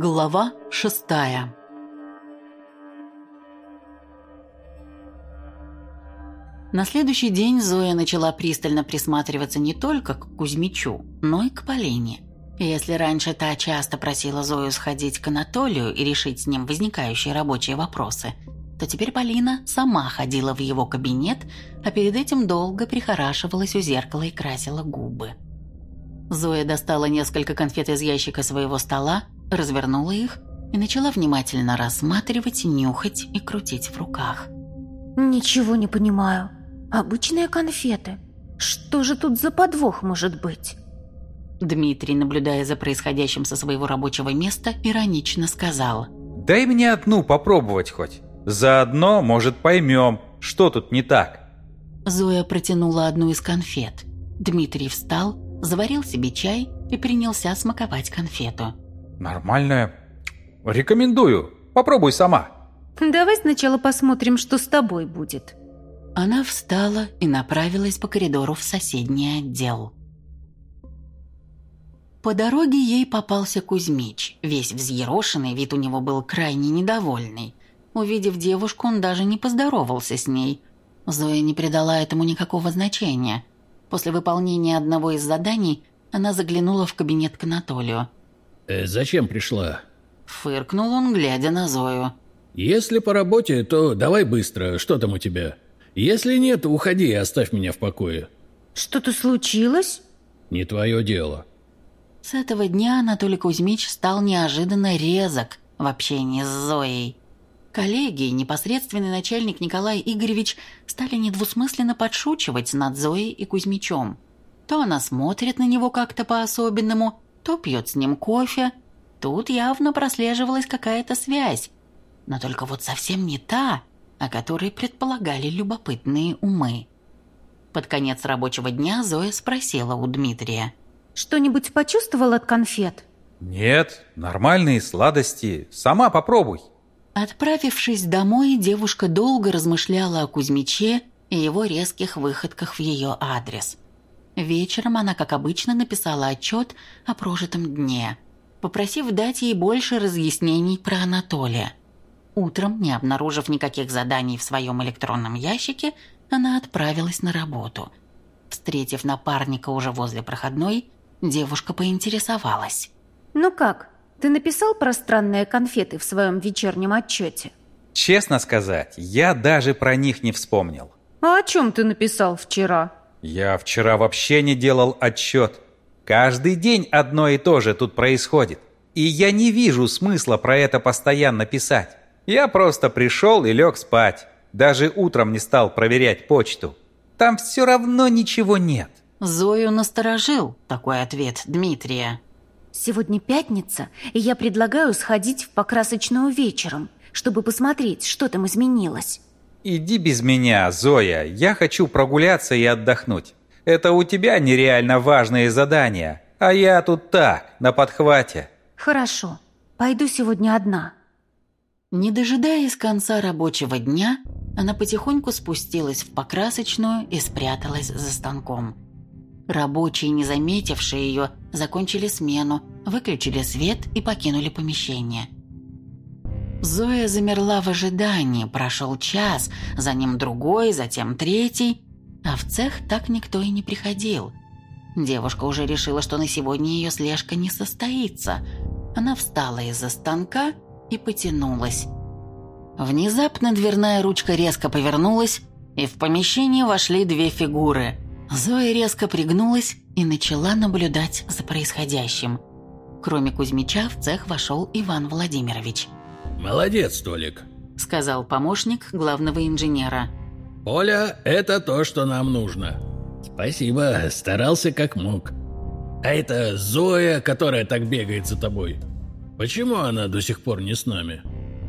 Глава шестая На следующий день Зоя начала пристально присматриваться не только к Кузьмичу, но и к Полине. Если раньше та часто просила Зою сходить к Анатолию и решить с ним возникающие рабочие вопросы, то теперь Полина сама ходила в его кабинет, а перед этим долго прихорашивалась у зеркала и красила губы. Зоя достала несколько конфет из ящика своего стола, развернула их и начала внимательно рассматривать, нюхать и крутить в руках. «Ничего не понимаю. Обычные конфеты. Что же тут за подвох может быть?» Дмитрий, наблюдая за происходящим со своего рабочего места, иронично сказал. «Дай мне одну попробовать хоть. Заодно, может, поймем, что тут не так». Зоя протянула одну из конфет. Дмитрий встал, заварил себе чай и принялся смаковать конфету. «Нормальная. Рекомендую. Попробуй сама». «Давай сначала посмотрим, что с тобой будет». Она встала и направилась по коридору в соседний отдел. По дороге ей попался Кузьмич. Весь взъерошенный, вид у него был крайне недовольный. Увидев девушку, он даже не поздоровался с ней. Зоя не придала этому никакого значения. После выполнения одного из заданий она заглянула в кабинет к Анатолию. «Э, «Зачем пришла?» Фыркнул он, глядя на Зою. «Если по работе, то давай быстро, что там у тебя? Если нет, уходи и оставь меня в покое». «Что-то случилось?» «Не твое дело». С этого дня Анатолий Кузьмич стал неожиданно резок в общении с Зоей. Коллеги и непосредственный начальник Николай Игоревич стали недвусмысленно подшучивать над Зоей и Кузьмичом. То она смотрит на него как-то по-особенному, то пьет с ним кофе. Тут явно прослеживалась какая-то связь, но только вот совсем не та, о которой предполагали любопытные умы. Под конец рабочего дня Зоя спросила у Дмитрия. «Что-нибудь почувствовал от конфет?» «Нет, нормальные сладости. Сама попробуй». Отправившись домой, девушка долго размышляла о Кузьмиче и его резких выходках в ее адрес. Вечером она, как обычно, написала отчет о прожитом дне, попросив дать ей больше разъяснений про Анатолия. Утром, не обнаружив никаких заданий в своем электронном ящике, она отправилась на работу. Встретив напарника уже возле проходной, девушка поинтересовалась. «Ну как, ты написал про странные конфеты в своем вечернем отчете?» Честно сказать, я даже про них не вспомнил. «А о чем ты написал вчера?» Я вчера вообще не делал отчет. Каждый день одно и то же тут происходит. И я не вижу смысла про это постоянно писать. Я просто пришел и лег спать. Даже утром не стал проверять почту. Там все равно ничего нет. Зою насторожил такой ответ Дмитрия. «Сегодня пятница, и я предлагаю сходить в покрасочную вечером, чтобы посмотреть, что там изменилось». Иди без меня, Зоя. Я хочу прогуляться и отдохнуть. Это у тебя нереально важные задания, а я тут так, на подхвате. «Хорошо, пойду сегодня одна». Не дожидаясь конца рабочего дня, она потихоньку спустилась в покрасочную и спряталась за станком. Рабочие, не заметившие ее, закончили смену, выключили свет и покинули помещение. Зоя замерла в ожидании, прошел час, за ним другой, затем третий, а в цех так никто и не приходил. Девушка уже решила, что на сегодня ее слежка не состоится. Она встала из-за станка и потянулась. Внезапно дверная ручка резко повернулась, и в помещение вошли две фигуры. Зоя резко пригнулась и начала наблюдать за происходящим. Кроме Кузьмича в цех вошел Иван Владимирович. «Молодец, Толик», — сказал помощник главного инженера. «Оля, это то, что нам нужно. Спасибо, старался как мог. А это Зоя, которая так бегает за тобой. Почему она до сих пор не с нами?»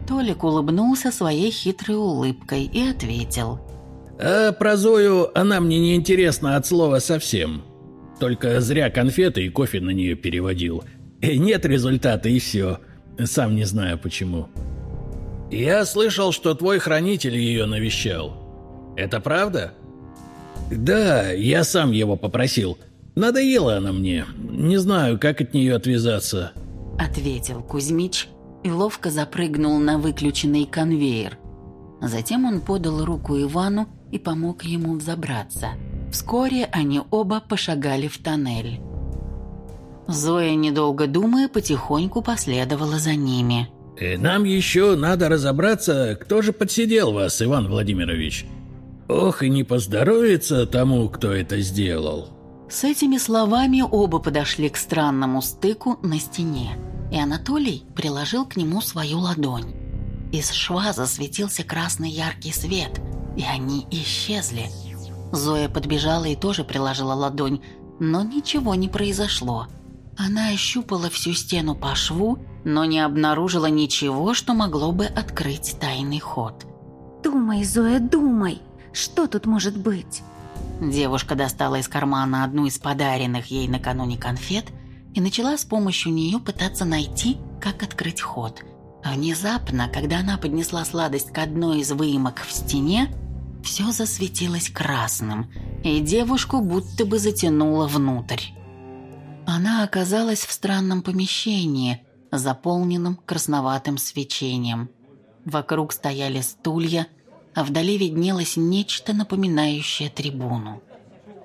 Толик улыбнулся своей хитрой улыбкой и ответил. «А про Зою она мне не интересна от слова совсем. Только зря конфеты и кофе на нее переводил. И нет результата и все. Сам не знаю почему. Я слышал, что твой хранитель ее навещал. Это правда? Да, я сам его попросил. Надоела она мне. Не знаю, как от нее отвязаться. – ответил Кузьмич и ловко запрыгнул на выключенный конвейер. Затем он подал руку Ивану и помог ему взобраться. Вскоре они оба пошагали в тоннель. Зоя, недолго думая, потихоньку последовала за ними. Э, «Нам еще надо разобраться, кто же подсидел вас, Иван Владимирович. Ох, и не поздоровится тому, кто это сделал». С этими словами оба подошли к странному стыку на стене, и Анатолий приложил к нему свою ладонь. Из шва засветился красный яркий свет, и они исчезли. Зоя подбежала и тоже приложила ладонь, но ничего не произошло. Она ощупала всю стену по шву, но не обнаружила ничего, что могло бы открыть тайный ход. «Думай, Зоя, думай, что тут может быть?» Девушка достала из кармана одну из подаренных ей накануне конфет и начала с помощью нее пытаться найти, как открыть ход. Внезапно, когда она поднесла сладость к одной из выемок в стене, все засветилось красным, и девушку будто бы затянуло внутрь. Она оказалась в странном помещении, заполненном красноватым свечением. Вокруг стояли стулья – а вдали виднелось нечто напоминающее трибуну.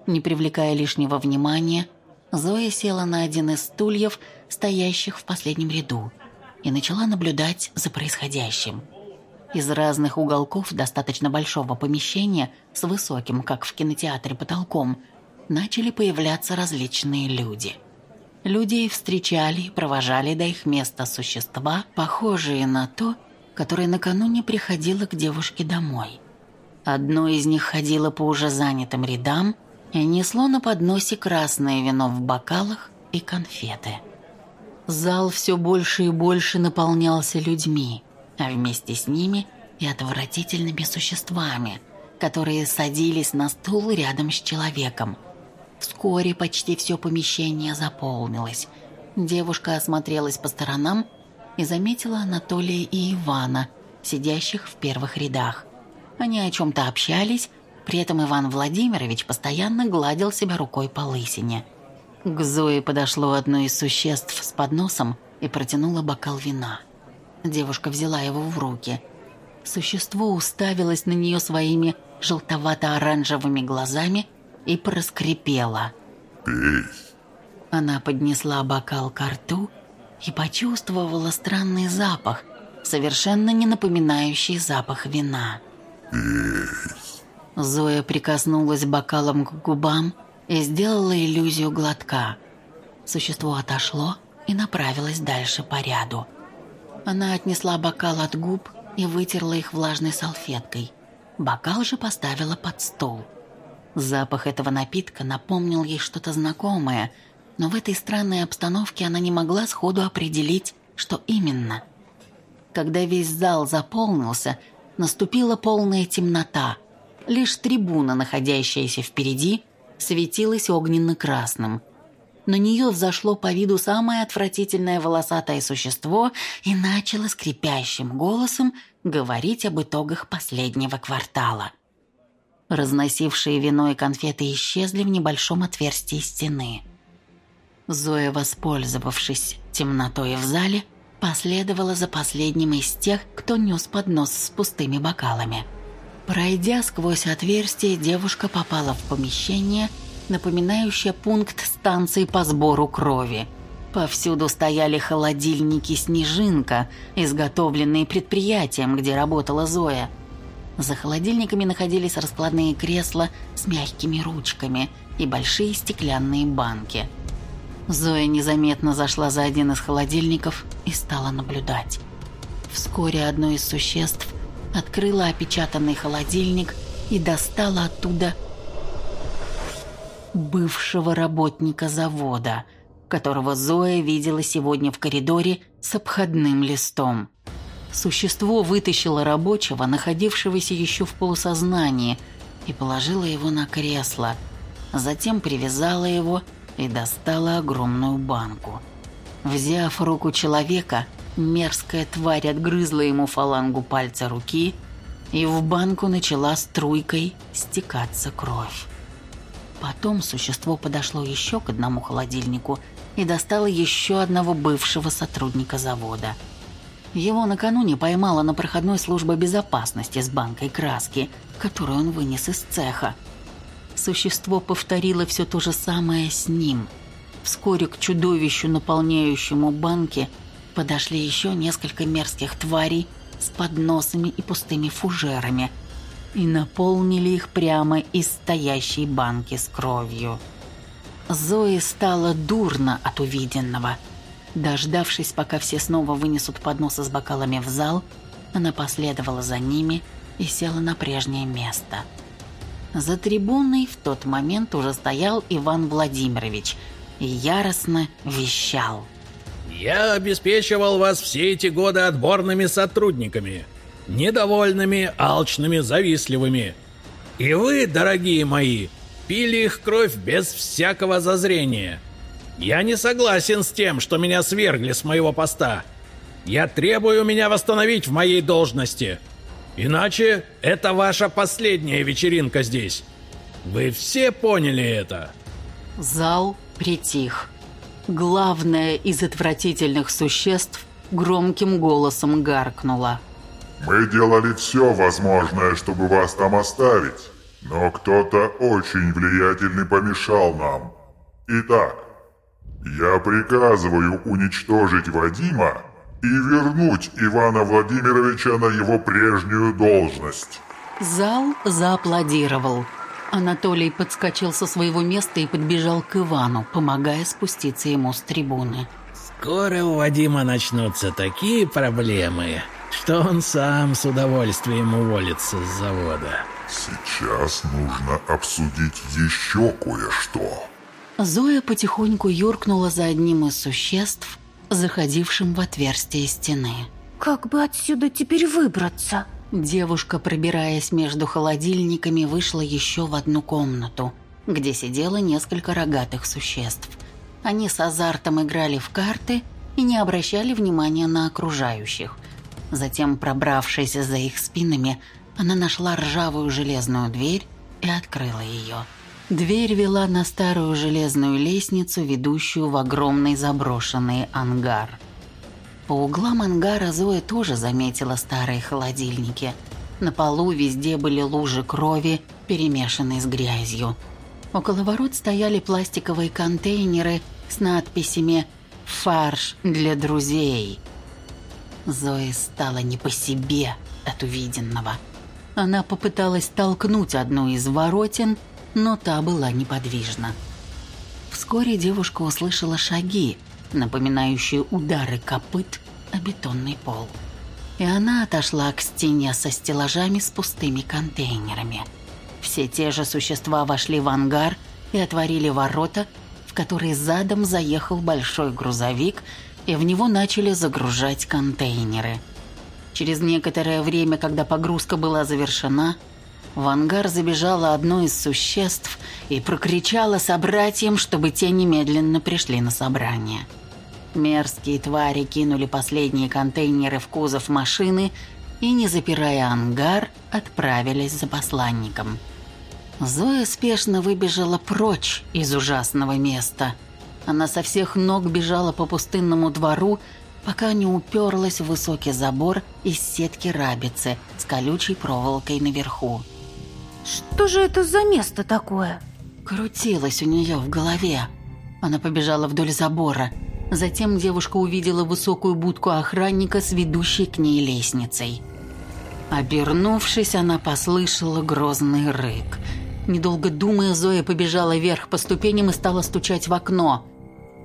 Не привлекая лишнего внимания, Зоя села на один из стульев, стоящих в последнем ряду, и начала наблюдать за происходящим. Из разных уголков достаточно большого помещения с высоким, как в кинотеатре, потолком начали появляться различные люди. Людей встречали и провожали до их места существа, похожие на то, которая накануне приходила к девушке домой. Одно из них ходило по уже занятым рядам и несло на подносе красное вино в бокалах и конфеты. Зал все больше и больше наполнялся людьми, а вместе с ними и отвратительными существами, которые садились на стул рядом с человеком. Вскоре почти все помещение заполнилось. Девушка осмотрелась по сторонам и заметила Анатолия и Ивана, сидящих в первых рядах. Они о чем-то общались, при этом Иван Владимирович постоянно гладил себя рукой по лысине. К Зое подошло одно из существ с подносом и протянуло бокал вина. Девушка взяла его в руки. Существо уставилось на нее своими желтовато-оранжевыми глазами и проскрипело. Она поднесла бокал к рту и почувствовала странный запах, совершенно не напоминающий запах вина. Зоя прикоснулась бокалом к губам и сделала иллюзию глотка. Существо отошло и направилось дальше по ряду. Она отнесла бокал от губ и вытерла их влажной салфеткой. Бокал же поставила под стол. Запах этого напитка напомнил ей что-то знакомое – но в этой странной обстановке она не могла сходу определить, что именно. Когда весь зал заполнился, наступила полная темнота. Лишь трибуна, находящаяся впереди, светилась огненно-красным. На нее взошло по виду самое отвратительное волосатое существо и начало скрипящим голосом говорить об итогах последнего квартала. Разносившие вино и конфеты исчезли в небольшом отверстии стены. Зоя, воспользовавшись темнотой в зале, последовала за последним из тех, кто нес поднос с пустыми бокалами. Пройдя сквозь отверстие, девушка попала в помещение, напоминающее пункт станции по сбору крови. Повсюду стояли холодильники «Снежинка», изготовленные предприятием, где работала Зоя. За холодильниками находились раскладные кресла с мягкими ручками и большие стеклянные банки – Зоя незаметно зашла за один из холодильников и стала наблюдать. Вскоре одно из существ открыло опечатанный холодильник и достало оттуда бывшего работника завода, которого Зоя видела сегодня в коридоре с обходным листом. Существо вытащило рабочего, находившегося еще в полусознании, и положило его на кресло. Затем привязало его и достала огромную банку. Взяв руку человека, мерзкая тварь отгрызла ему фалангу пальца руки, и в банку начала струйкой стекаться кровь. Потом существо подошло еще к одному холодильнику и достала еще одного бывшего сотрудника завода. Его накануне поймала на проходной службе безопасности с банкой краски, которую он вынес из цеха. Существо повторило все то же самое с ним. Вскоре к чудовищу, наполняющему банки, подошли еще несколько мерзких тварей с подносами и пустыми фужерами и наполнили их прямо из стоящей банки с кровью. Зои стало дурно от увиденного. Дождавшись, пока все снова вынесут подносы с бокалами в зал, она последовала за ними и села на прежнее место. За трибуной в тот момент уже стоял Иван Владимирович и яростно вещал. «Я обеспечивал вас все эти годы отборными сотрудниками, недовольными, алчными, завистливыми. И вы, дорогие мои, пили их кровь без всякого зазрения. Я не согласен с тем, что меня свергли с моего поста. Я требую меня восстановить в моей должности. Иначе это ваша последняя вечеринка здесь. Вы все поняли это?» Зал притих. Главное из отвратительных существ громким голосом гаркнула. «Мы делали все возможное, чтобы вас там оставить. Но кто-то очень влиятельный помешал нам. Итак, я приказываю уничтожить Вадима и вернуть Ивана Владимировича на его прежнюю должность. Зал зааплодировал. Анатолий подскочил со своего места и подбежал к Ивану, помогая спуститься ему с трибуны. Скоро у Вадима начнутся такие проблемы, что он сам с удовольствием уволится с завода. Сейчас нужно обсудить еще кое-что. Зоя потихоньку юркнула за одним из существ, заходившим в отверстие стены. Как бы отсюда теперь выбраться? Девушка, пробираясь между холодильниками, вышла еще в одну комнату, где сидело несколько рогатых существ. Они с азартом играли в карты и не обращали внимания на окружающих. Затем, пробравшись за их спинами, она нашла ржавую железную дверь и открыла ее. Дверь вела на старую железную лестницу, ведущую в огромный заброшенный ангар. По углам ангара Зоя тоже заметила старые холодильники. На полу везде были лужи крови, перемешанные с грязью. Около ворот стояли пластиковые контейнеры с надписями «Фарш для друзей». Зоe стало не по себе от увиденного. Она попыталась толкнуть одну из воротин, но та была неподвижна. Вскоре девушка услышала шаги, напоминающие удары копыт о бетонный пол. И она отошла к стене со стеллажами с пустыми контейнерами. Все те же существа вошли в ангар и отворили ворота, в которые задом заехал большой грузовик – и в него начали загружать контейнеры. Через некоторое время, когда погрузка была завершена, в ангар забежало одно из существ и прокричало собратьям, чтобы те немедленно пришли на собрание. Мерзкие твари кинули последние контейнеры в кузов машины и, не запирая ангар, отправились за посланником. Зоя спешно выбежала прочь из ужасного места – она со всех ног бежала по пустынному двору, пока не уперлась в высокий забор из сетки рабицы с колючей проволокой наверху. «Что же это за место такое?» Крутилось у нее в голове. Она побежала вдоль забора. Затем девушка увидела высокую будку охранника с ведущей к ней лестницей. Обернувшись, она послышала грозный рык. Недолго думая, Зоя побежала вверх по ступеням и стала стучать в окно.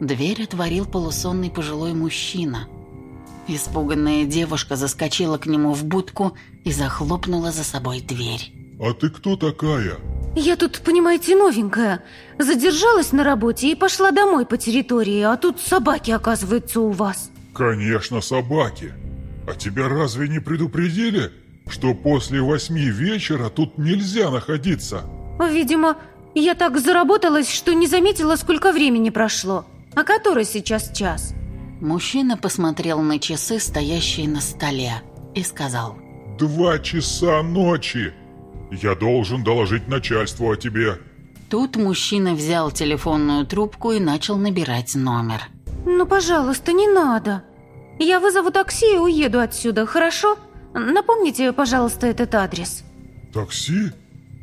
Дверь отворил полусонный пожилой мужчина. Испуганная девушка заскочила к нему в будку и захлопнула за собой дверь. «А ты кто такая?» «Я тут, понимаете, новенькая. Задержалась на работе и пошла домой по территории, а тут собаки, оказывается, у вас». «Конечно, собаки. А тебя разве не предупредили, что после восьми вечера тут нельзя находиться?» «Видимо, я так заработалась, что не заметила, сколько времени прошло». А который сейчас час?» Мужчина посмотрел на часы, стоящие на столе, и сказал. «Два часа ночи! Я должен доложить начальству о тебе. Тут мужчина взял телефонную трубку и начал набирать номер. «Ну, пожалуйста, не надо. Я вызову такси и уеду отсюда, хорошо? Напомните, пожалуйста, этот адрес». «Такси?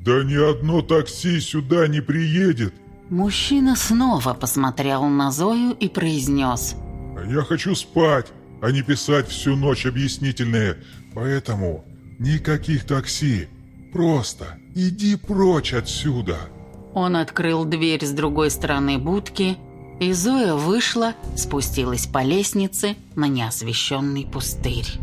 Да ни одно такси сюда не приедет. Мужчина снова посмотрел на Зою и произнес. А я хочу спать, а не писать всю ночь объяснительные. Поэтому никаких такси. Просто иди прочь отсюда». Он открыл дверь с другой стороны будки, и Зоя вышла, спустилась по лестнице на неосвещенный пустырь.